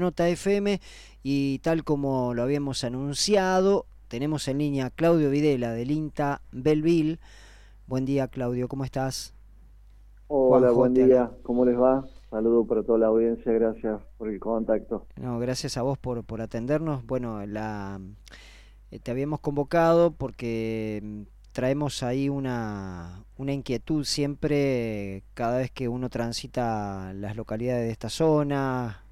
Nota FM y tal como lo habíamos anunciado, tenemos en línea a Claudio Videla del INTA Belville. Buen día Claudio, ¿cómo estás? Hola, buen día, ¿cómo les va? Saludos para toda la audiencia, gracias por el contacto. No, gracias a vos por, por atendernos. Bueno, la, eh, te habíamos convocado porque mm, traemos ahí una, una inquietud siempre cada vez que uno transita las localidades de esta zona,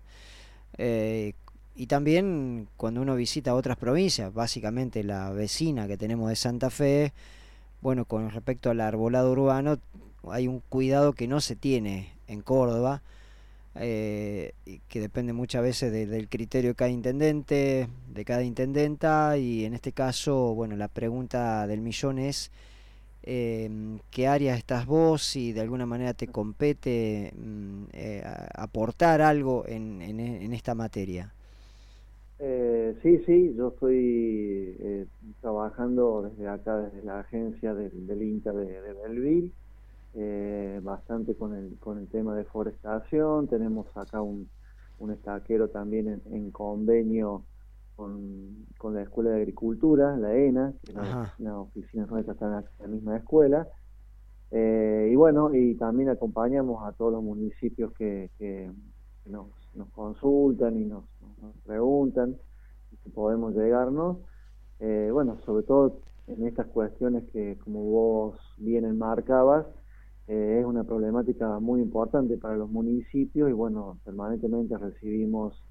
eh, y también cuando uno visita otras provincias, básicamente la vecina que tenemos de Santa Fe, bueno, con respecto al arbolado urbano, hay un cuidado que no se tiene en Córdoba, eh, que depende muchas veces del criterio de cada intendente, de cada intendenta, y en este caso, bueno, la pregunta del millón es eh, qué área estás vos, si de alguna manera te compete mm, eh, aportar algo en, en, esta materia. Eh, sí, sí, yo estoy eh, trabajando desde acá, desde la agencia del, del INTA de, de Belville, bastante con el, con el tema de forestación, tenemos acá un, un estaquero también en, en convenio con, con la Escuela de Agricultura, la ENA, que la, oficina nuestra está en la, misma escuela. Eh, y bueno, y también acompañamos a todos los municipios que, que, nos, nos, consultan y nos, preguntan si podemos llegarnos. Eh, bueno, sobre todo en estas cuestiones que, como vos bien enmarcabas, eh, es una problemática muy importante para los municipios y bueno, permanentemente recibimos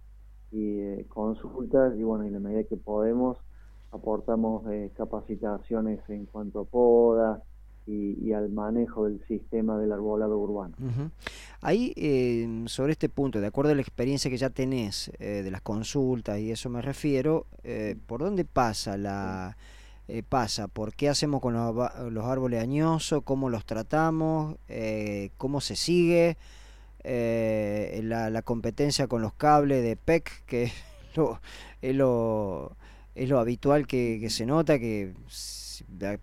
y eh, consultas y bueno, en la medida que podemos aportamos eh, capacitaciones en cuanto a poda y, al manejo del sistema del arbolado urbano. Ahí, eh, sobre este punto, de acuerdo a la experiencia que ya tenés de las consultas y eso me refiero, ¿por dónde pasa la... pasa, ¿por qué hacemos con los, los árboles añosos? ¿Cómo los tratamos? ¿Cómo se sigue? Eh, la, la, competencia con los cables de PEC, que es lo, es lo, es lo habitual que, que, se nota, que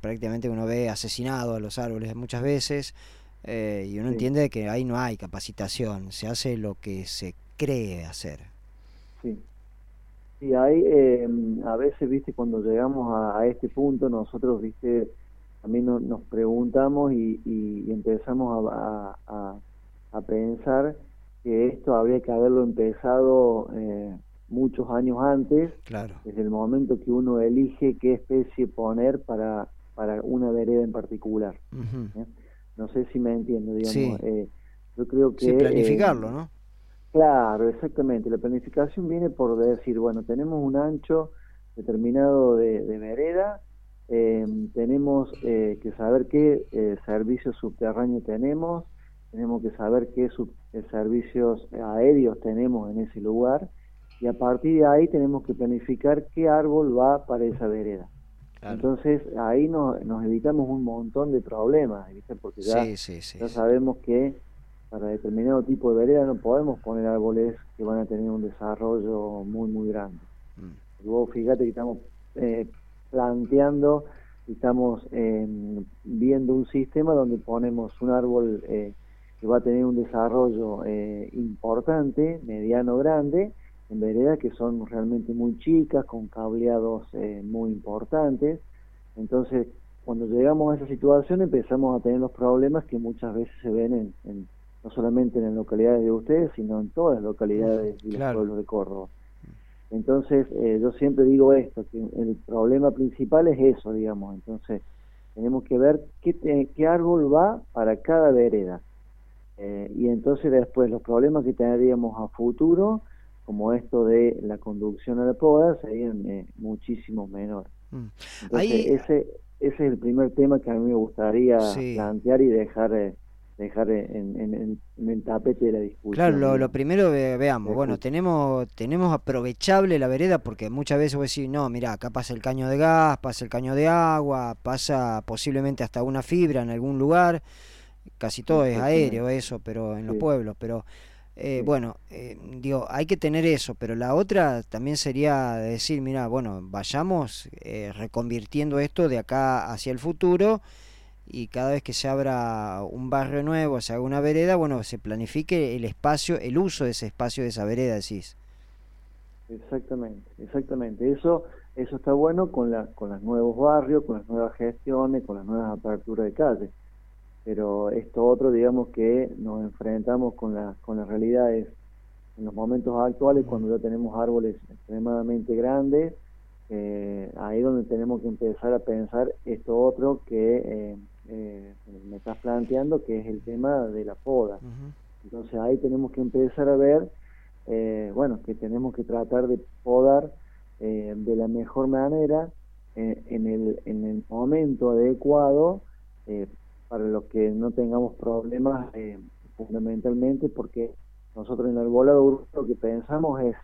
prácticamente uno ve asesinado a los árboles muchas veces, eh, y uno entiende que ahí no hay capacitación, se hace lo que se cree hacer. Sí. Sí, hay, eh, a veces, viste, cuando llegamos a, a, este punto, nosotros, viste, también no, nos preguntamos y, y, empezamos a, a, a pensar que esto habría que haberlo empezado eh, muchos años antes, claro. desde el momento que uno elige qué especie poner para, para una vereda en particular. ¿eh? No sé si me entiendo, digamos. Eh, yo creo que... Sí, planificarlo, ¿no? Claro, exactamente. La planificación viene por decir, bueno, tenemos un ancho determinado de, de vereda, tenemos que saber qué servicio subterráneo tenemos, tenemos que saber qué eh, servicios aéreos tenemos en ese lugar y a partir de ahí tenemos que planificar qué árbol va para esa vereda. Entonces ahí nos, nos evitamos un montón de problemas, porque ya, ya sabemos que para determinado tipo de vereda no podemos poner árboles que van a tener un desarrollo muy, muy grande. Mm. vos fíjate que estamos eh, planteando, estamos eh, viendo un sistema donde ponemos un árbol eh, que va a tener un desarrollo eh, importante, mediano, grande, en veredas que son realmente muy chicas, con cableados eh, muy importantes. Entonces, cuando llegamos a esa situación empezamos a tener los problemas que muchas veces se ven en, no solamente en las localidades de ustedes, sino en todas las localidades y los pueblos de Córdoba. Entonces, eh, yo siempre digo esto, que el problema principal es eso, digamos. Entonces, tenemos que ver qué, qué árbol va para cada vereda eh, y entonces después los problemas que tendríamos a futuro, como esto de la conducción a la poda, serían eh, muchísimo menores. Mm. Entonces ese, ese es el primer tema que a mí me gustaría plantear y dejar... Eh, dejar en, en, el tapete de la discusión. Claro, lo, primero veamos, bueno, tenemos tenemos aprovechable la vereda porque muchas veces vos decís, no, mira, acá pasa el caño de gas, pasa el caño de agua, pasa posiblemente hasta una fibra en algún lugar, casi todo es aéreo eso, pero en los pueblos, pero eh, bueno, eh, digo, hay que tener eso, pero la otra también sería decir, mira, bueno, vayamos eh, reconvirtiendo esto de acá hacia el futuro y cada vez que se abra un barrio nuevo, se haga una vereda, bueno, se planifique el espacio, el uso de ese espacio de esa vereda, decís. Exactamente, exactamente. Eso, eso está bueno con, la, con los nuevos barrios, con las nuevas gestiones, con las nuevas aperturas de calle. Pero esto otro, digamos que nos enfrentamos con, la, con las realidades en los momentos actuales, cuando ya tenemos árboles extremadamente grandes, eh, ahí donde tenemos que empezar a pensar esto otro que eh, eh, me estás planteando, que es el tema de la poda. Entonces ahí tenemos que empezar a ver, bueno, que tenemos que tratar de podar de la mejor manera en, el, en el momento adecuado para los que no tengamos problemas fundamentalmente porque nosotros en el volado lo que pensamos es,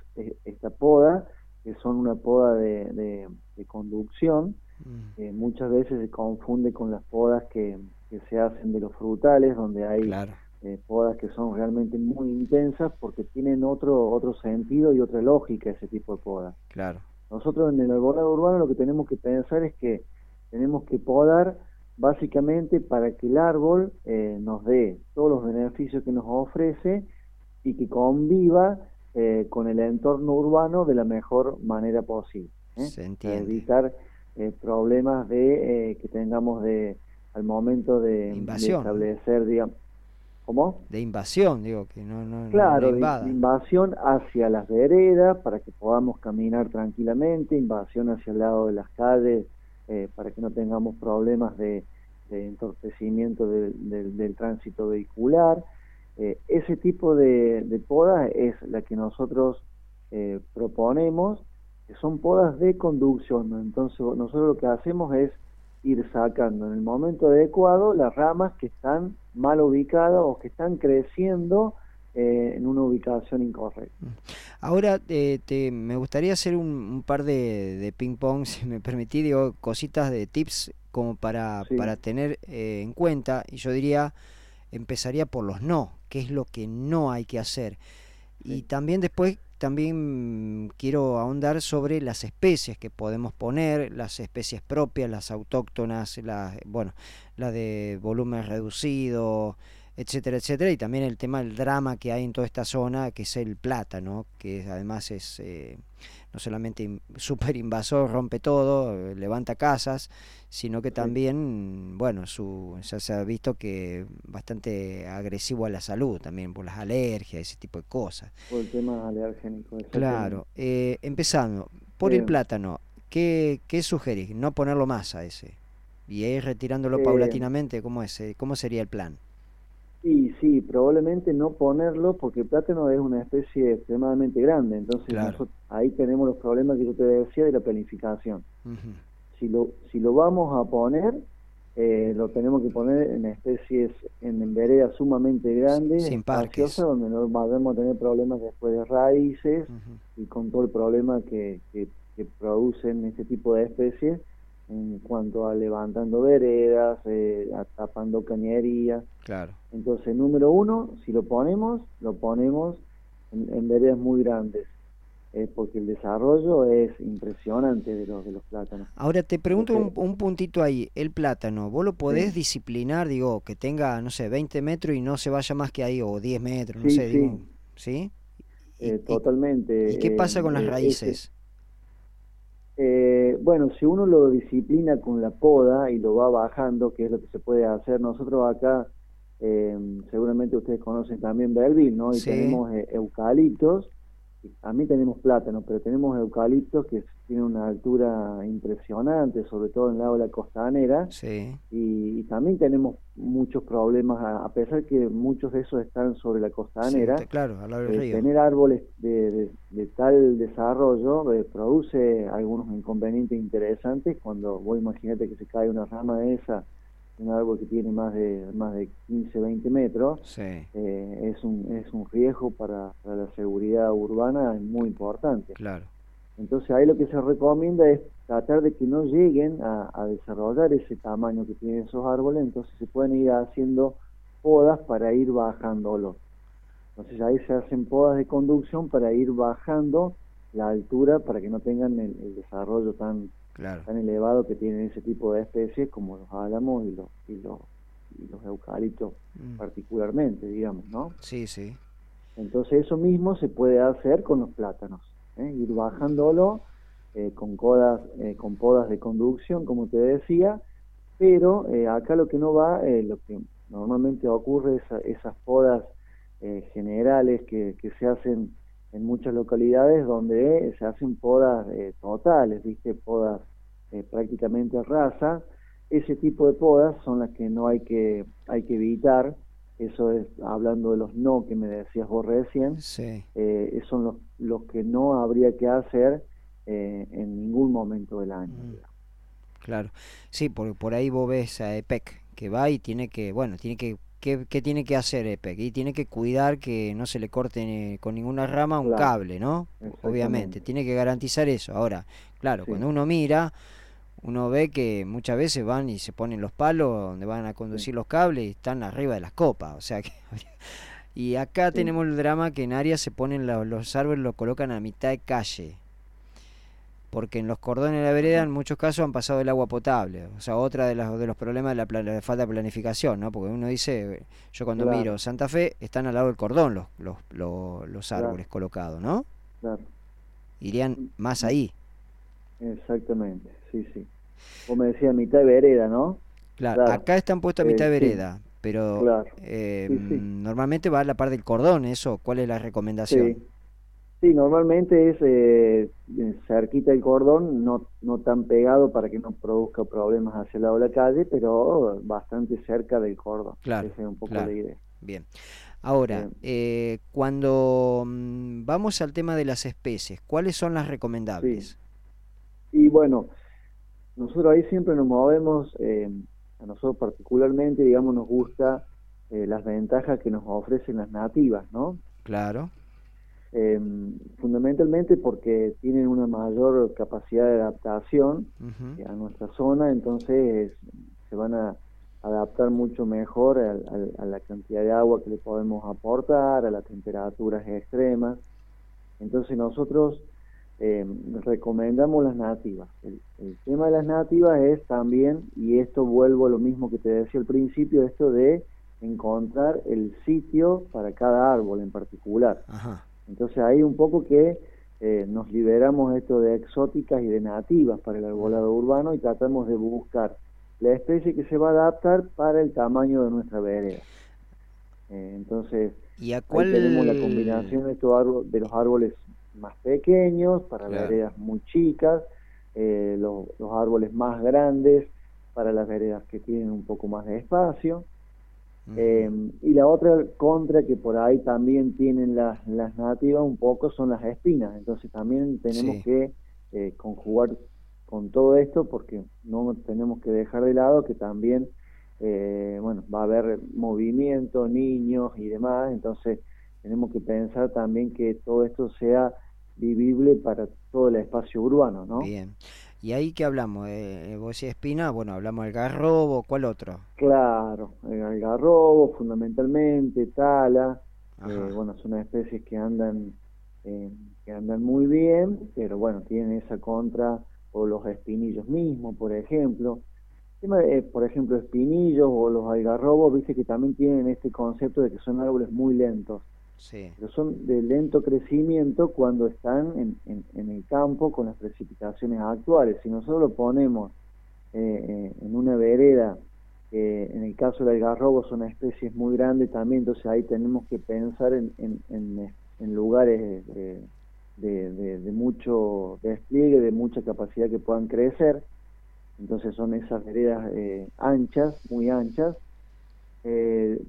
esta poda, que son una poda de, conducción, mm. muchas veces se confunde con las podas que, se hacen de los frutales, donde hay eh, podas que son realmente muy intensas porque tienen otro otro sentido y otra lógica ese tipo de podas. Claro. Nosotros en el arbolado urbano lo que tenemos que pensar es que tenemos que podar básicamente para que el árbol eh, nos dé todos los beneficios que nos ofrece y que conviva eh, con el entorno urbano de la mejor manera posible. ¿eh? Se Para evitar eh, problemas de que tengamos de al momento de, establecer, digamos, ¿cómo? De invasión, digo, que no, no Claro, de, invasión hacia las veredas para que podamos caminar tranquilamente, invasión hacia el lado de las calles para que no tengamos problemas de, entorpecimiento del tránsito vehicular. Eh, ese tipo de, podas es la que nosotros eh, proponemos, que son podas de conducción. Entonces nosotros lo que hacemos es ir sacando en el momento adecuado las ramas que están mal ubicadas o que están creciendo eh, en una ubicación incorrecta. Mm. Ahora te, me gustaría hacer un, par de, ping pong, si me permití, digo, cositas de tips como para, para tener en cuenta. Y yo diría, empezaría por los no, qué es lo que no hay que hacer. Y también después también quiero ahondar sobre las especies que podemos poner, las especies propias, las autóctonas, las, bueno, la de volumen reducido, etcétera, etcétera, y también el tema del drama que hay en toda esta zona, que es el plátano, que además es eh, no solamente súper invasor, rompe todo, levanta casas, sino que también, bueno, su, ya se ha visto que bastante agresivo a la salud también, por las alergias, ese tipo de cosas. Por el tema alergénico. Claro, eh, empezando, por el plátano, ¿qué, ¿qué sugerís? No ponerlo más a ese. Y ir retirándolo eh, paulatinamente, ¿cómo, es? ¿cómo sería el plan? Sí, probablemente no ponerlo porque el plátano es una especie extremadamente grande, entonces ahí tenemos los problemas que yo te decía de la planificación. si, lo, si lo vamos a poner, eh, lo tenemos que poner en especies, en, veredas sumamente grandes, Sin donde no vamos a tener problemas después de raíces y con todo el problema que, que, que producen este tipo de especies en cuanto a levantando veredas, eh, tapando cañerías. Claro. Entonces, número uno, si lo ponemos, lo ponemos en, veredas muy grandes, eh, porque el desarrollo es impresionante de los, de los plátanos. Ahora te pregunto un, puntito ahí, el plátano, ¿vos lo podés disciplinar, digo, que tenga, no sé, 20 metros y no se vaya más que ahí, o 10 metros, no sé, digo, ¿sí? Eh, totalmente. ¿Y qué pasa con las eh, raíces? Eh, bueno, si uno lo disciplina con la poda y lo va bajando, que es lo que se puede hacer, nosotros acá, eh, seguramente ustedes conocen también Belleville, ¿no? Y tenemos eh, eucaliptos, a mí tenemos plátano, pero tenemos eucaliptos que tienen una altura impresionante, sobre todo en el lado de la costanera. Sí. Y, también tenemos muchos problemas, a, pesar que muchos de esos están sobre la costanera. claro, al lado del río. Tener árboles de, tal desarrollo eh, produce algunos inconvenientes interesantes. Cuando vos imaginate que se cae una rama de esa un árbol que tiene más de más de 15, 20 metros, eh, es, un, es un riesgo para, la seguridad urbana muy importante. Claro. Entonces ahí lo que se recomienda es tratar de que no lleguen a, desarrollar ese tamaño que tienen esos árboles, entonces se pueden ir haciendo podas para ir bajándolo. Entonces ahí se hacen podas de conducción para ir bajando la altura para que no tengan el desarrollo tan tan elevado que tienen ese tipo de especies como los álamos y los, y los, y los eucaliptos mm. particularmente, digamos, ¿no? Sí, sí. Entonces eso mismo se puede hacer con los plátanos. ¿eh? ir bajándolo eh, con, codas, eh, con podas de conducción, como te decía, pero acá lo que no va, lo que normalmente ocurre, es esas podas generales que, que, se hacen en muchas localidades donde se hacen podas totales, ¿viste? Podas prácticamente raza. Ese tipo de podas son las que no hay que, hay que evitar eso es hablando de los no que me decías vos recién, sí. eh, son los, los que no habría que hacer eh, en ningún momento del año. Mm. Claro, sí, porque por ahí vos ves a EPEC que va y tiene que, bueno, tiene que, ¿qué, qué tiene que hacer EPEC? Y tiene que cuidar que no se le corte con ninguna rama un cable, ¿no? Obviamente, tiene que garantizar eso. Ahora, claro, cuando uno mira uno ve que muchas veces van y se ponen los palos donde van a conducir los cables y están arriba de las copas, o sea que y acá tenemos el drama que en áreas se ponen los, árboles los colocan a mitad de calle. Porque en los cordones de la vereda en muchos casos han pasado el agua potable. O sea, otra de, las, de los problemas de la, falta de planificación, ¿no? Porque uno dice, yo cuando miro Santa Fe, están al lado del cordón los, los, los, árboles colocados, ¿no? Claro. Irían más ahí. Exactamente, sí, sí. Vos me decías mitad de vereda, ¿no? Claro, acá están puestos a mitad de eh, vereda, pero eh, normalmente va a la parte del cordón, eso, ¿cuál es la recomendación? Sí, normalmente es eh, cerquita del cordón, no, no tan pegado para que no produzca problemas hacia el lado de la calle, pero bastante cerca del cordón. Claro, Esa es un poco la idea. Bien. Ahora, eh, cuando mm, vamos al tema de las especies, ¿cuáles son las recomendables? Y bueno, nosotros ahí siempre nos movemos, eh, a nosotros particularmente, digamos, nos gusta eh, las ventajas que nos ofrecen las nativas, ¿no? Claro. Eh, fundamentalmente porque tienen una mayor capacidad de adaptación a nuestra zona, entonces se van a adaptar mucho mejor a, la cantidad de agua que le podemos aportar, a las temperaturas extremas. Entonces nosotros eh, recomendamos las nativas. El, tema de las nativas es también, y esto vuelvo a lo mismo que te decía al principio, esto de encontrar el sitio para cada árbol en particular. Entonces ahí un poco que eh, nos liberamos esto de exóticas y de nativas para el arbolado urbano y tratamos de buscar la especie que se va a adaptar para el tamaño de nuestra vereda. Eh, entonces, ¿Y a cuál... tenemos la combinación de, estos de los árboles más pequeños, para las veredas muy chicas, eh, los, árboles más grandes para las veredas que tienen un poco más de espacio. Eh, y la otra contra que por ahí también tienen las, las nativas un poco son las espinas. Entonces también tenemos que eh, conjugar con todo esto porque no tenemos que dejar de lado que también bueno va a haber movimiento, niños y demás. Entonces tenemos que pensar también que todo esto sea vivible para todo el espacio urbano, ¿no? Bien. ¿Y ahí qué hablamos? Eh, ¿Vos y espina? Bueno, hablamos del garrobo, ¿cuál otro? Claro, el garrobo fundamentalmente, tala, eh, bueno, son especies que andan eh, que andan muy bien, pero bueno, tienen esa contra, o los espinillos mismos, por ejemplo. Eh, por ejemplo, espinillos o los algarrobos, viste que también tienen este concepto de que son árboles muy lentos. Pero son de lento crecimiento cuando están en, en, el campo con las precipitaciones actuales. Si nosotros lo ponemos eh, eh, en una vereda, en el caso del algarrobo son especies muy grandes también, entonces ahí tenemos que pensar en, lugares de, de, de, mucho despliegue, de mucha capacidad que puedan crecer. Entonces son esas veredas eh, anchas, muy anchas. Eh,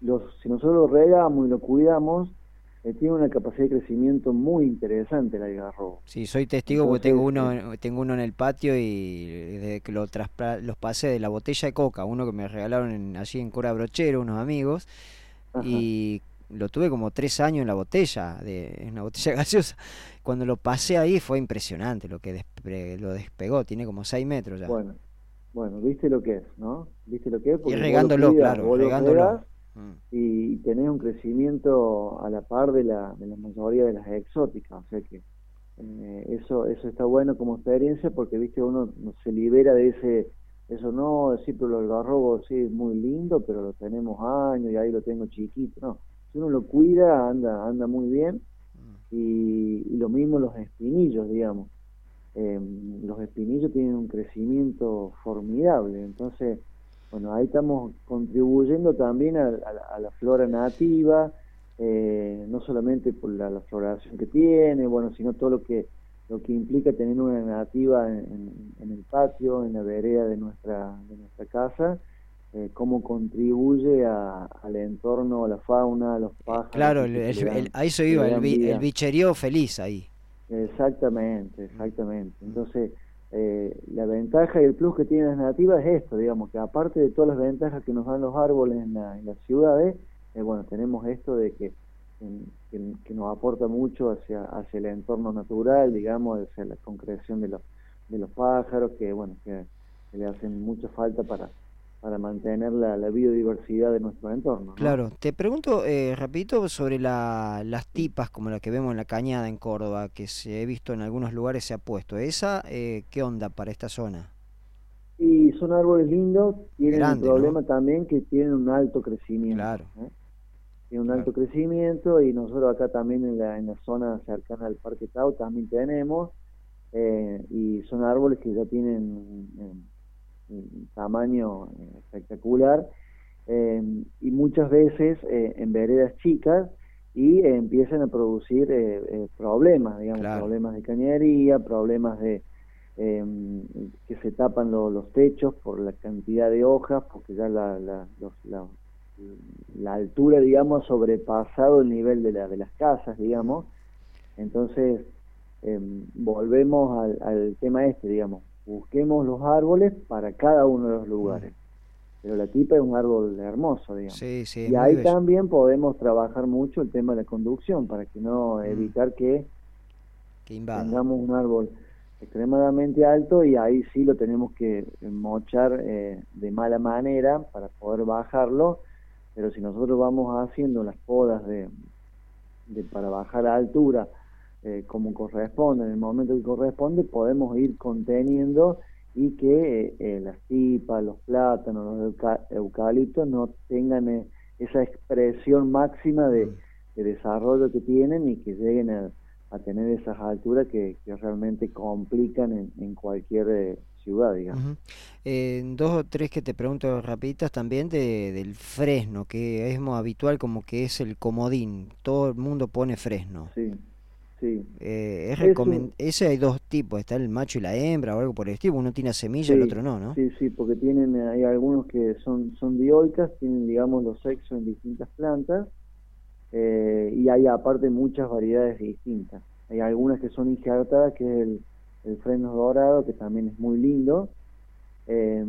los, si nosotros lo regamos y lo cuidamos, eh, tiene una capacidad de crecimiento muy interesante el algarrobo. Sí, soy testigo porque tengo uno, tengo uno en el patio y desde que lo los pasé de la botella de coca, uno que me regalaron allí en Cora Brochero, unos amigos, y lo tuve como tres años en la botella, de una botella gaseosa. Cuando lo pasé ahí fue impresionante lo que lo despegó, tiene como seis metros ya. Bueno, bueno, viste lo que es, ¿no? Viste lo que es. y regándolo, claro, regándolo. Mm. y, tener un crecimiento a la par de la, de la mayoría de las exóticas, o sea que eh, eso eso está bueno como experiencia porque viste uno se libera de ese eso no decir pero el garrobo sí es muy lindo pero lo tenemos años y ahí lo tengo chiquito no si uno lo cuida anda anda muy bien y, lo mismo los espinillos, digamos. Em, los espinillos tienen un crecimiento formidable, entonces, bueno, ahí estamos contribuyendo también a, la flora nativa, eh, no solamente por la, floración que tiene, bueno, sino todo lo que lo que implica tener una nativa en, en el patio, en la vereda de nuestra de nuestra casa, eh, cómo contribuye al entorno, a la fauna, a los pájaros. Claro, el, ahí se iba, el, bicherío feliz ahí. Exactamente, exactamente. Entonces, eh, la ventaja y el plus que tienen las nativas es esto, digamos, que aparte de todas las ventajas que nos dan los árboles en, las ciudades, eh, bueno, tenemos esto de que, que, nos aporta mucho hacia, hacia el entorno natural, digamos, hacia la concreción de los, de los pájaros, que, bueno, que le hacen mucha falta para para mantener la, biodiversidad de nuestro entorno. Claro, te pregunto eh, rapidito sobre las tipas como la que vemos en la cañada en Córdoba, que se he visto en algunos lugares se ha puesto. ¿Esa eh, qué onda para esta zona? Y son árboles lindos, tienen un problema también que tienen un alto crecimiento. Claro. ¿eh? Tienen un alto crecimiento y nosotros acá también en la, en la zona cercana al Parque Tau también tenemos, eh, y son árboles que ya tienen tamaño eh, espectacular eh, y muchas veces eh, en veredas chicas y empiezan a producir problemas, digamos, problemas de cañería, problemas de que se tapan los techos por la cantidad de hojas, porque ya la, la, la, altura, digamos, ha sobrepasado el nivel de, la, de las casas, digamos. Entonces, volvemos al, al tema este, digamos, busquemos los árboles para cada uno de los lugares. Pero la tipa es un árbol hermoso, digamos. y ahí también podemos trabajar mucho el tema de la conducción para que no mm. evitar que, tengamos un árbol extremadamente alto y ahí sí lo tenemos que mochar eh, de mala manera para poder bajarlo. Pero si nosotros vamos haciendo las podas de, de para bajar a altura eh, como corresponde, en el momento que corresponde, podemos ir conteniendo y que eh, eh, las tipas, los plátanos, los eucaliptos no tengan esa expresión máxima de, desarrollo que tienen y que lleguen a, tener esas alturas que, realmente complican en, cualquier ciudad, digamos. dos o tres que te pregunto rapiditas también de, del fresno, que es muy habitual como que es el comodín, todo el mundo pone fresno. Sí. Sí. Eh, Ese hay dos tipos, está el macho y la hembra o algo por el estilo, uno tiene semilla y el otro no, ¿no? Sí, sí, porque tienen, hay algunos que son, son dioicas, tienen, digamos, los sexos en distintas plantas, eh, y hay aparte muchas variedades distintas. Hay algunas que son injertadas, que es el, el freno dorado, que también es muy lindo, eh,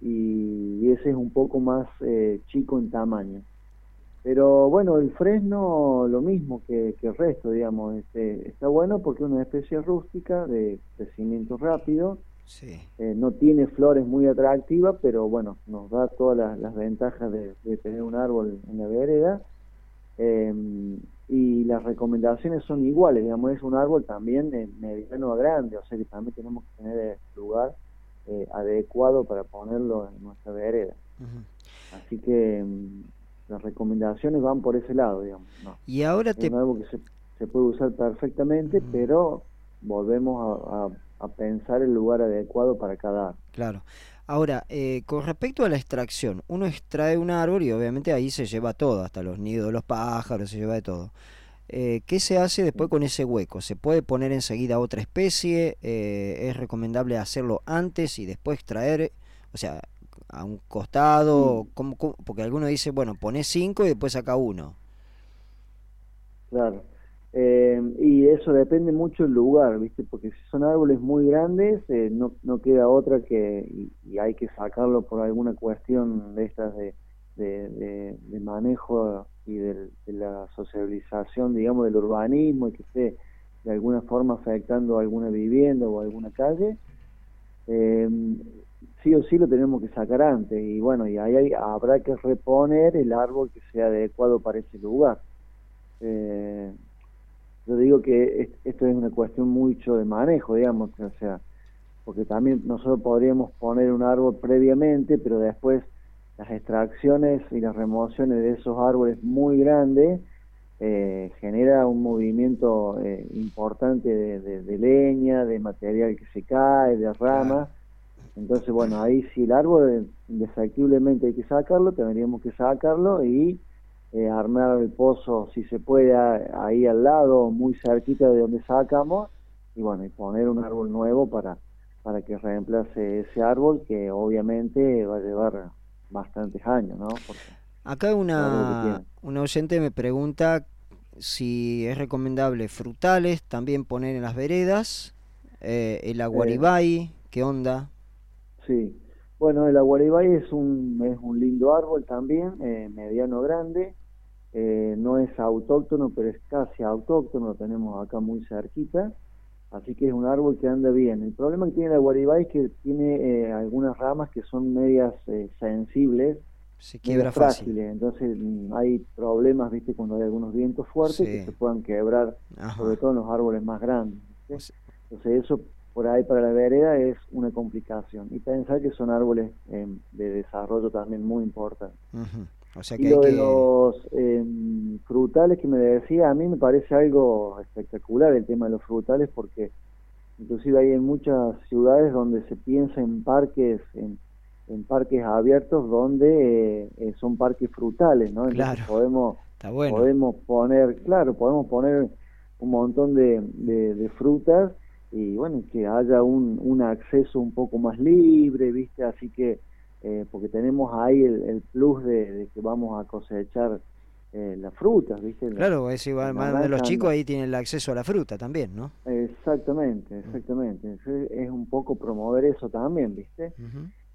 y, ese es un poco más eh, chico en tamaño. Pero bueno, el fresno lo mismo que, el resto, digamos, este, está bueno porque es una especie rústica de crecimiento rápido, eh, no tiene flores muy atractivas, pero bueno, nos da todas las, ventajas de, tener un árbol en la vereda. Em, y las recomendaciones son iguales, digamos, es un árbol también de mediano a grande, o sea que también tenemos que tener el lugar eh, adecuado para ponerlo en nuestra vereda. Así que em, las recomendaciones van por ese lado, digamos. Y ahora te... Es algo que se, puede usar perfectamente, pero volvemos a, pensar el lugar adecuado para cada Claro. Ahora, eh, con respecto a la extracción, uno extrae un árbol y obviamente ahí se lleva todo, hasta los nidos de los pájaros, se lleva de todo. Eh, ¿Qué se hace después con ese hueco? ¿Se puede poner enseguida otra especie? Eh, ¿Es recomendable hacerlo antes y después extraer? O sea, a un costado? Porque alguno dice, bueno, pone cinco y después saca uno. Claro. Eh, y eso depende mucho del lugar, ¿viste? Porque si son árboles muy grandes, eh, no, no queda otra que, y, hay que sacarlo por alguna cuestión de estas de, de, manejo y de, la socialización, digamos, del urbanismo y que esté de alguna forma afectando alguna vivienda o alguna calle. Eh, sí o sí lo tenemos que sacar antes y bueno, y ahí habrá que reponer el árbol que sea adecuado para ese lugar. Eh, yo digo que esto es una cuestión mucho de manejo, digamos, o sea, porque también nosotros podríamos poner un árbol previamente, pero después las extracciones y las remociones de esos árboles muy grandes eh, genera un movimiento eh, importante de, leña, de material que se cae, de ramas. Entonces, bueno, ahí si el árbol indefectiblemente hay que sacarlo, tendríamos que sacarlo y eh, armar el pozo, si se puede, ahí al lado, muy cerquita de donde sacamos, y bueno, y poner un árbol nuevo para, para que reemplace ese árbol que obviamente va a llevar bastantes años, ¿no? Acá una, una oyente me pregunta si es recomendable frutales también poner en las veredas, eh, el aguaribay, ¿qué onda? Sí, bueno, el aguaribay es un, es un lindo árbol también, eh, mediano grande, eh, no es autóctono, pero es casi autóctono, lo tenemos acá muy cerquita, así que es un árbol que anda bien. El problema que tiene el aguaribay es que tiene algunas ramas que son medias sensibles, se quiebra fácil. Entonces mm, hay problemas, viste, cuando hay algunos vientos fuertes que se puedan quebrar, sobre todo en los árboles más grandes. Entonces eso por ahí para la vereda es una complicación. Y pensar que son árboles em, de desarrollo también muy importantes. o sea que y lo de los em, frutales que me decía, a mí me parece algo espectacular el tema de los frutales porque inclusive hay en muchas ciudades donde se piensa en parques, en en parques abiertos donde eh, son parques frutales, ¿no? Entonces podemos podemos poner, claro, podemos poner un montón de, de, frutas y bueno, que haya un, un acceso un poco más libre, ¿viste? Así que, eh, porque tenemos ahí el, plus de, que vamos a cosechar eh, las frutas, ¿viste? Claro, es igual, más de los chicos ahí tienen el acceso a la fruta también, ¿no? Exactamente, exactamente. Es, un poco promover eso también, ¿viste?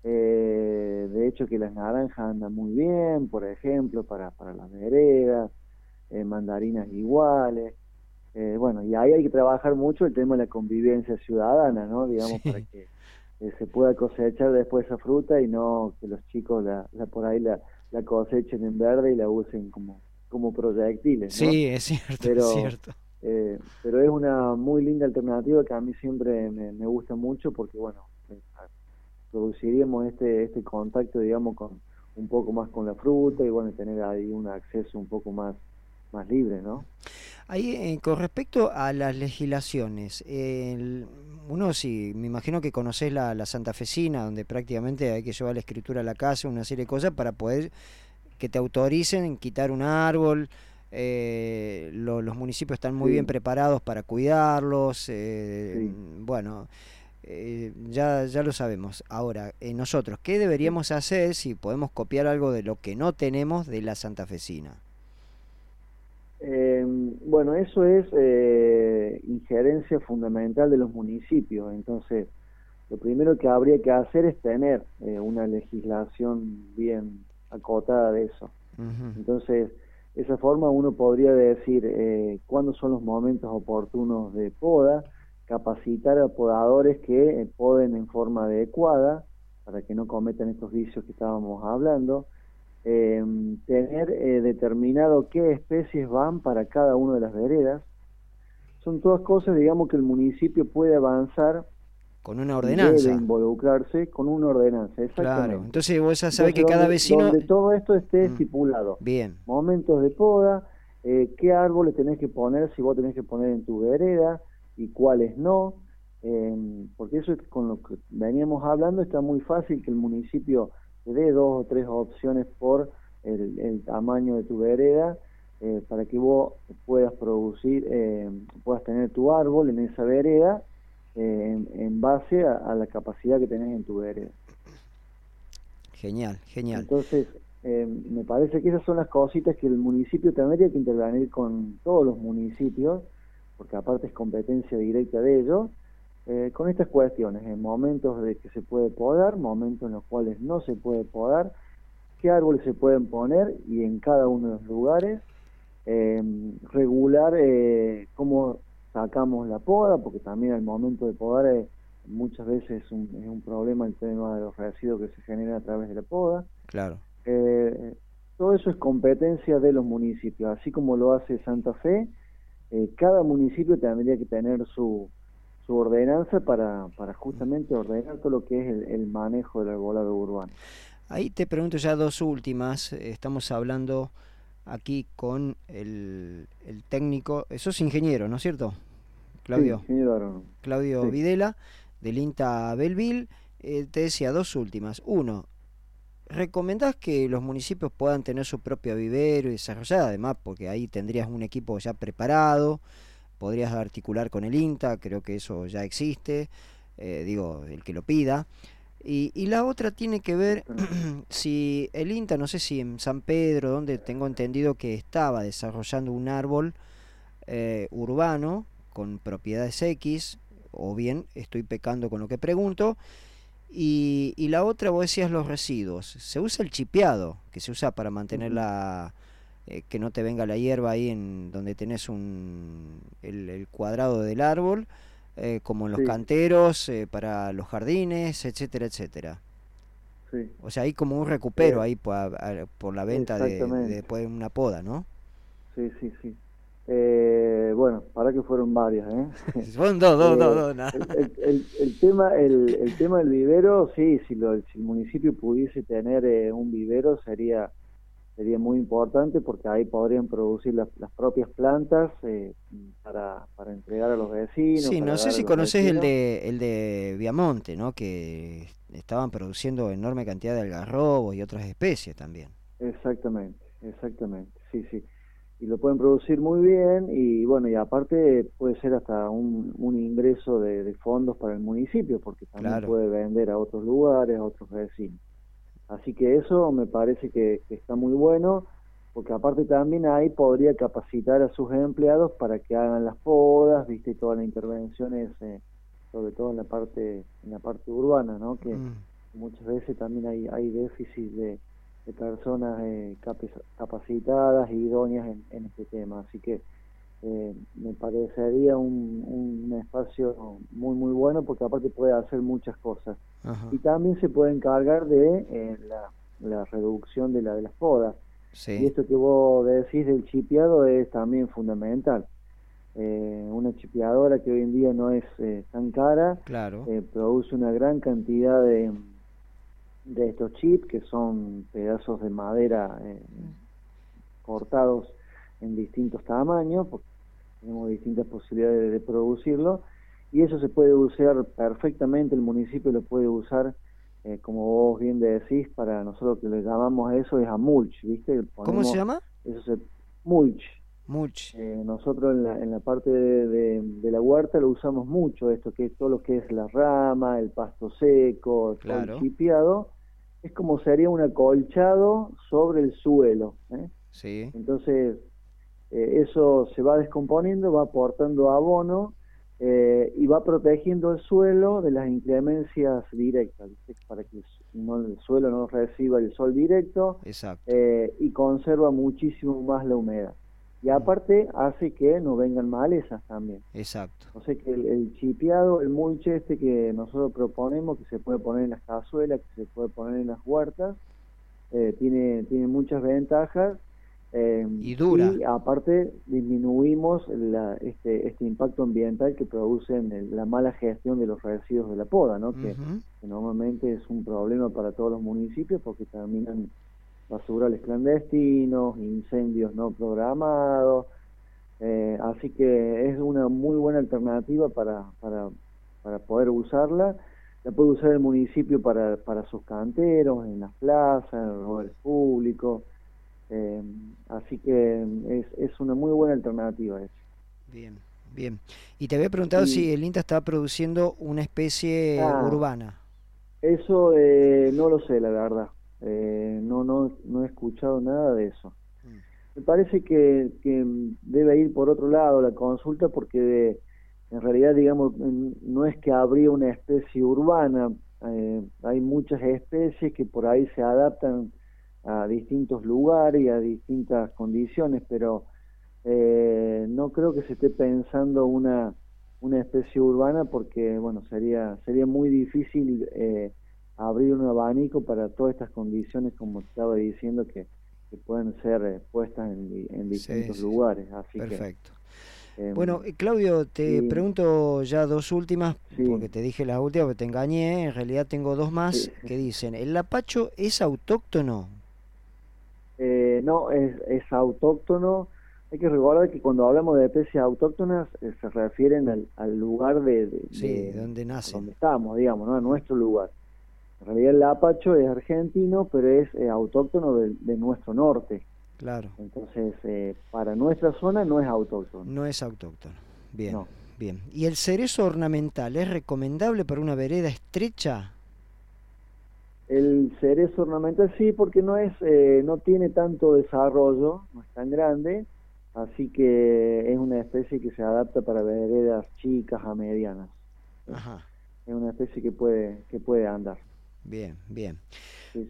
Eh, de hecho que las naranjas andan muy bien, por ejemplo, para, para las veredas, eh, mandarinas iguales. Eh, bueno, y ahí hay que trabajar mucho el tema de la convivencia ciudadana, ¿no? Digamos, para que se pueda cosechar después esa fruta y no que los chicos la, por ahí la, la, cosechen en verde y la usen como, como proyectiles. Sí, es cierto, pero, es cierto. pero es una muy linda alternativa que a mí siempre me, me gusta mucho porque, bueno, produciríamos este, este contacto, digamos, con un poco más con la fruta y bueno, tener ahí un acceso un poco más, más libre, ¿no? Ahí, eh, con respecto a las legislaciones, uno sí, me imagino que conoces la, la Santa Fecina, donde prácticamente hay que llevar la escritura a la casa, una serie de cosas para poder que te autoricen quitar un árbol. Eh, los municipios están muy bien preparados para cuidarlos. Eh, bueno, eh, ya, ya lo sabemos. Ahora, eh, nosotros, ¿qué deberíamos hacer si podemos copiar algo de lo que no tenemos de la santafesina? Eh, bueno, eso es eh, injerencia fundamental de los municipios. Entonces, lo primero que habría que hacer es tener una legislación bien acotada de eso. Entonces, de esa forma uno podría decir eh, cuándo son los momentos oportunos de poda, capacitar a podadores que eh, poden en forma adecuada para que no cometan estos vicios que estábamos hablando, eh, tener eh, determinado qué especies van para cada una de las veredas. Son todas cosas, digamos, que el municipio puede avanzar con una ordenanza. Debe involucrarse con una ordenanza, exactamente. Claro, entonces vos ya sabés que cada vecino... Donde todo esto esté mm. estipulado. Bien. Momentos de poda, qué árboles tenés que poner, si vos tenés que poner en tu vereda, y cuáles no, em, porque eso es con lo que veníamos hablando, está muy fácil que el municipio te dé dos o tres opciones por el, tamaño de tu vereda eh, para que vos puedas producir, em, puedas tener tu árbol en esa vereda eh, en, base a, la capacidad que tenés en tu vereda. Genial, genial. Entonces, me parece que esas son las cositas que el municipio tendría que intervenir con todos los municipios porque aparte es competencia directa de ellos, eh, con estas cuestiones, en momentos de que se puede podar, momentos en los cuales no se puede podar, qué árboles se pueden poner y en cada uno de los lugares, eh, regular eh, cómo sacamos la poda, porque también al momento de podar muchas veces es un, es un problema el tema de los residuos que se generan a través de la poda. Claro. todo eso es competencia de los municipios, así como lo hace Santa Fe, eh, cada municipio tendría que tener su, su ordenanza para, para justamente ordenar todo lo que es el, manejo del arbolado urbano. Ahí te pregunto ya dos últimas. Estamos hablando aquí con el, el técnico, eso es ingeniero, ¿no es cierto? Claudio. Claudio Videla, del INTA Belville. Eh, te decía dos últimas. Uno, ¿recomendás que los municipios puedan tener su propio vivero y desarrollar? Además, porque ahí tendrías un equipo ya preparado, podrías articular con el INTA, creo que eso ya existe, eh, digo, el que lo pida. Y, y, la otra tiene que ver si el INTA, no sé si en San Pedro, donde tengo entendido que estaba desarrollando un árbol eh, urbano con propiedades X, o bien estoy pecando con lo que pregunto. Y, y la otra, vos decías los residuos. Se usa el chipeado, que se usa para mantener la, eh, que no te venga la hierba ahí en donde tenés un, el, cuadrado del árbol, eh, como en los canteros, eh, para los jardines, etcétera, etcétera. O sea, hay como un recupero ahí por, por la venta de, después de una poda, ¿no? Sí, sí, sí. Eh, bueno, para que fueron varias, ¿eh? Fueron dos, dos, dos, el, el, tema, el, el, tema del vivero, sí, si, lo, si el municipio pudiese tener eh, un vivero sería sería muy importante porque ahí podrían producir las, las propias plantas eh, para, para entregar a los vecinos. Sí, no sé si conoces el de, el de Viamonte, ¿no? Que estaban produciendo enorme cantidad de algarrobos y otras especies también. Exactamente, exactamente, sí, sí y lo pueden producir muy bien y bueno y aparte puede ser hasta un, un ingreso de, fondos para el municipio porque también puede vender a otros lugares a otros vecinos así que eso me parece que, está muy bueno porque aparte también ahí podría capacitar a sus empleados para que hagan las podas viste todas las intervenciones eh, sobre todo en la parte en la parte urbana no que mm. muchas veces también hay hay déficit de de personas eh, capacitadas y idóneas en, este tema. Así que eh, me parecería un, un, espacio muy, muy bueno porque aparte puede hacer muchas cosas. Y también se puede encargar de eh, la, reducción de, la, de las podas. Y esto que vos decís del chipeado es también fundamental. una chipeadora que hoy en día no es tan cara, claro. produce una gran cantidad de de estos chips, que son pedazos de madera eh, cortados en distintos tamaños, porque tenemos distintas posibilidades de producirlo, y eso se puede usar perfectamente, el municipio lo puede usar, eh, como vos bien decís, para nosotros que le llamamos eso es a mulch, ¿viste? ¿Cómo se llama? Eso se, mulch. Mulch. Eh, nosotros en la, en la parte de, de, la huerta lo usamos mucho, esto que es todo lo que es la rama, el pasto seco, el chipiado, es como sería un acolchado sobre el suelo. ¿eh? Sí. Entonces, eh, eso se va descomponiendo, va aportando abono eh, y va protegiendo el suelo de las inclemencias directas, para que el suelo no reciba el sol directo y conserva muchísimo más la humedad. Y aparte hace que no vengan malezas también. Exacto. O sea que el, chipeado, el mulch este que nosotros proponemos, que se puede poner en las cazuelas, que se puede poner en las huertas, eh, tiene, tiene muchas ventajas. Eh, y dura. Y aparte disminuimos la, este, este impacto ambiental que produce la mala gestión de los residuos de la poda, ¿no? que normalmente es un problema para todos los municipios porque terminan basurales clandestinos, incendios no programados, eh, así que es una muy buena alternativa para, para, para poder usarla. La puede usar el municipio para, para sus canteros, en las plazas, en los lugares públicos. Eh, así que es, es una muy buena alternativa. Eso. Bien, bien. Y te había preguntado si el INTA está produciendo una especie ah. urbana. Eso eh, no lo sé, la verdad. Eh, no, no, no he escuchado nada de eso. Mm. Me parece que, que, debe ir por otro lado la consulta porque en realidad, digamos, no es que habría una especie urbana, eh, hay muchas especies que por ahí se adaptan a distintos lugares y a distintas condiciones, pero eh, no creo que se esté pensando una, una especie urbana porque, bueno, sería, sería muy difícil eh, abrir un abanico para todas estas condiciones, como estaba diciendo, que, pueden ser eh, puestas en, distintos lugares. Así Perfecto. Em, bueno, eh, Claudio, te pregunto ya dos últimas, porque te dije las últimas, pero te engañé. En realidad tengo dos más que dicen: ¿el lapacho es autóctono? Eh, no, es, es autóctono. Hay que recordar que cuando hablamos de especies autóctonas eh, se refieren al, lugar de, de, donde nace. Donde estamos, digamos, ¿no? a nuestro lugar. En realidad el apacho es argentino, pero es eh, autóctono de, nuestro norte. Claro. Entonces, eh, para nuestra zona no es autóctono. No es autóctono. Bien. Bien. ¿Y el cerezo ornamental es recomendable para una vereda estrecha? El cerezo ornamental sí, porque no es, eh, no tiene tanto desarrollo, no es tan grande, así que es una especie que se adapta para veredas chicas a medianas. Ajá. Es una especie que puede, que puede andar. Bien, bien.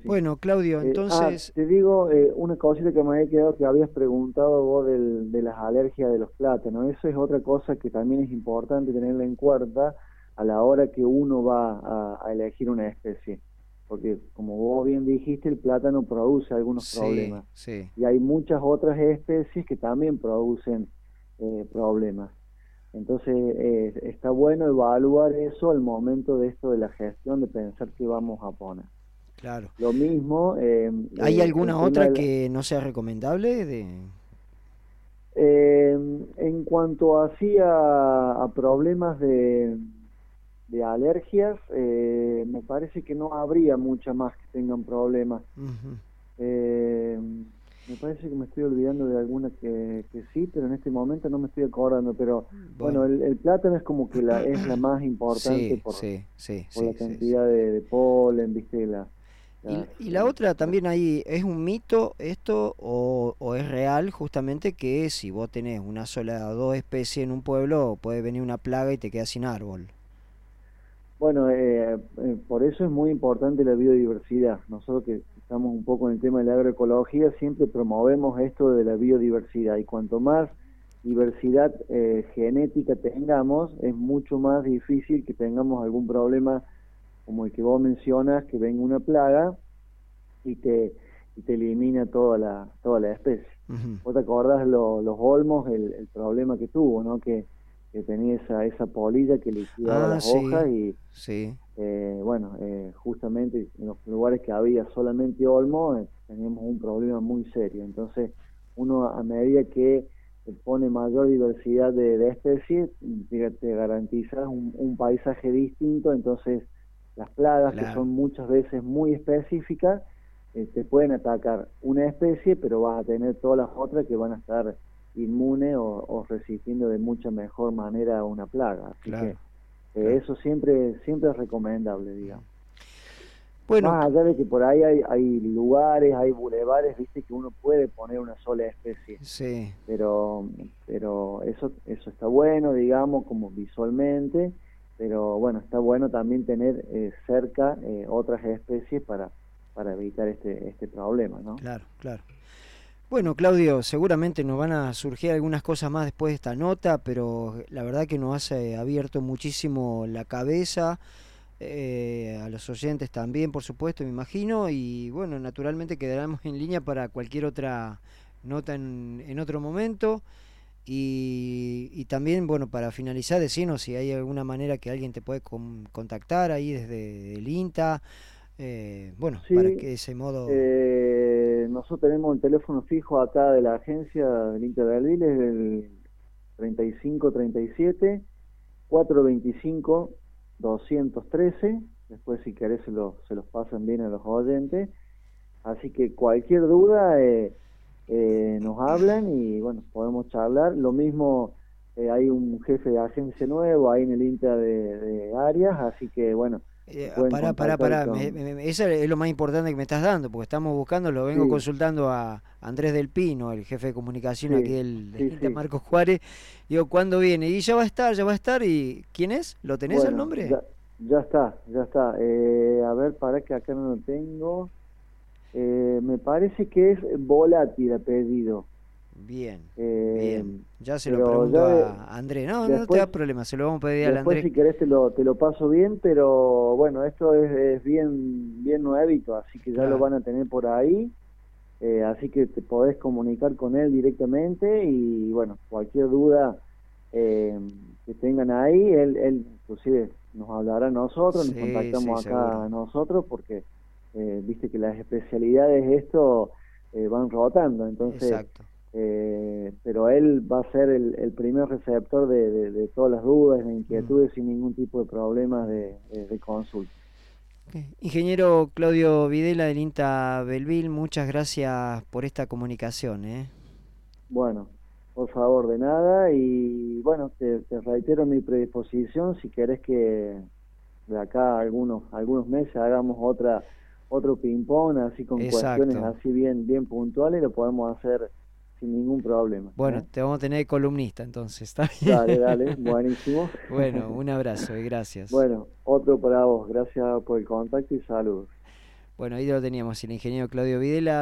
Bueno, Claudio, eh, ah, entonces... te digo eh, una cosita que me había quedado que habías preguntado vos del, de las alergias de los plátanos. Eso es otra cosa que también es importante tenerla en cuenta a la hora que uno va a elegir una especie porque como vos bien dijiste, el plátano produce algunos problemas. Y hay muchas otras especies que también producen eh, problemas. Entonces eh, está bueno evaluar eso al momento de esto de la gestión, de pensar qué vamos a poner. Claro. Lo mismo. Eh, ¿Hay alguna otra que no sea recomendable? De... en cuanto así a problemas de de alergias, eh, me parece que no habría muchas más que tengan problemas. eh, me parece que me estoy olvidando de alguna que, que, sí, pero en este momento no me estoy acordando. Pero bueno, el, plátano es como que la, es la más importante por, la cantidad de, polen, ¿viste? La, y, la otra también ahí, ¿es un mito esto o, o, es real justamente que si vos tenés una sola o dos especies en un pueblo puede venir una plaga y te quedas sin árbol? Bueno, eh, eh, por eso es muy importante la biodiversidad. Nosotros que estamos un poco en el tema de la agroecología, siempre promovemos esto de la biodiversidad y cuanto más diversidad eh, genética tengamos, es mucho más difícil que tengamos algún problema como el que vos mencionas, que venga una plaga y te, y te elimina toda la, toda la especie. Vos te acordás los olmos, el, el problema que tuvo, ¿no? Que que tenía esa, esa polilla que le ah, las hojas y eh, bueno, eh, justamente en los lugares que había solamente olmo eh, teníamos un problema muy serio. Entonces uno a medida que pone mayor diversidad de, especies, te, garantizas un, paisaje distinto, entonces las plagas que son muchas veces muy específicas, te pueden atacar una especie, pero vas a tener todas las otras que van a estar inmune o, resistiendo de mucha mejor manera a una plaga. Así que eh, eso siempre, siempre es recomendable, digamos. Bueno, más allá de que por ahí hay, hay lugares, hay bulevares, viste que uno puede poner una sola especie. Sí. Pero, pero eso, eso está bueno, digamos, como visualmente, pero bueno, está bueno también tener eh, cerca eh, otras especies para, para evitar este, este problema, ¿no? Claro, claro. Bueno, Claudio, seguramente nos van a surgir algunas cosas más después de esta nota, pero la verdad que nos ha abierto muchísimo la cabeza, eh, a los oyentes también, por supuesto, me imagino, y bueno, naturalmente quedaremos en línea para cualquier otra nota en, en otro momento. Y, y, también, bueno, para finalizar, decirnos si hay alguna manera que alguien te puede contactar ahí desde el INTA eh, bueno, para que ese modo... Eh, nosotros tenemos el teléfono fijo acá de la agencia del Inter de es el 3537 425 213 después si querés se, lo, se los pasan bien a los oyentes. Así que cualquier duda eh, eh, nos hablan y bueno podemos charlar. Lo mismo hay un jefe de agencia nuevo ahí en el Inter de, de Arias así que bueno eh, pará, pará, pará. eso es lo más importante que me estás dando, porque estamos buscando, lo vengo consultando a Andrés del Pino, el jefe de comunicación aquí del, de Marcos Juárez. Digo, ¿cuándo viene? Y ya va a estar, ya va a estar. ¿Y quién es? ¿Lo tenés el nombre? Ya, está, ya está. Eh, a ver, para que acá no lo tengo. Eh, me parece que es volátil a pedido. Bien, eh, bien. Ya se lo pregunto a André. No, no te da problema, se lo vamos a pedir a André. si querés te lo, te lo paso bien, pero bueno, esto es, bien bien nuevito, así que ya lo van a tener por ahí. Eh, así que te podés comunicar con él directamente y bueno, cualquier duda eh, que tengan ahí, él, él inclusive nos hablará a nosotros, nos contactamos acá a nosotros porque viste que las especialidades esto eh, van rotando, entonces, eh, pero él va a ser el, primer receptor de, todas las dudas, de inquietudes, mm. sin ningún tipo de problemas de, consulta. Ingeniero Claudio Videla del INTA Belville, muchas gracias por esta comunicación. ¿eh? Bueno, por favor, de nada, y bueno, te, reitero mi predisposición si querés que de acá algunos algunos meses hagamos otra otro ping-pong así con cuestiones así bien bien puntuales lo podemos hacer sin ningún problema. Bueno, ¿eh? te vamos a tener de columnista entonces, ¿está bien? Dale, dale, buenísimo. bueno, un abrazo y gracias. Bueno, otro para vos, gracias por el contacto y saludos. Bueno, ahí lo teníamos, el ingeniero Claudio Videla.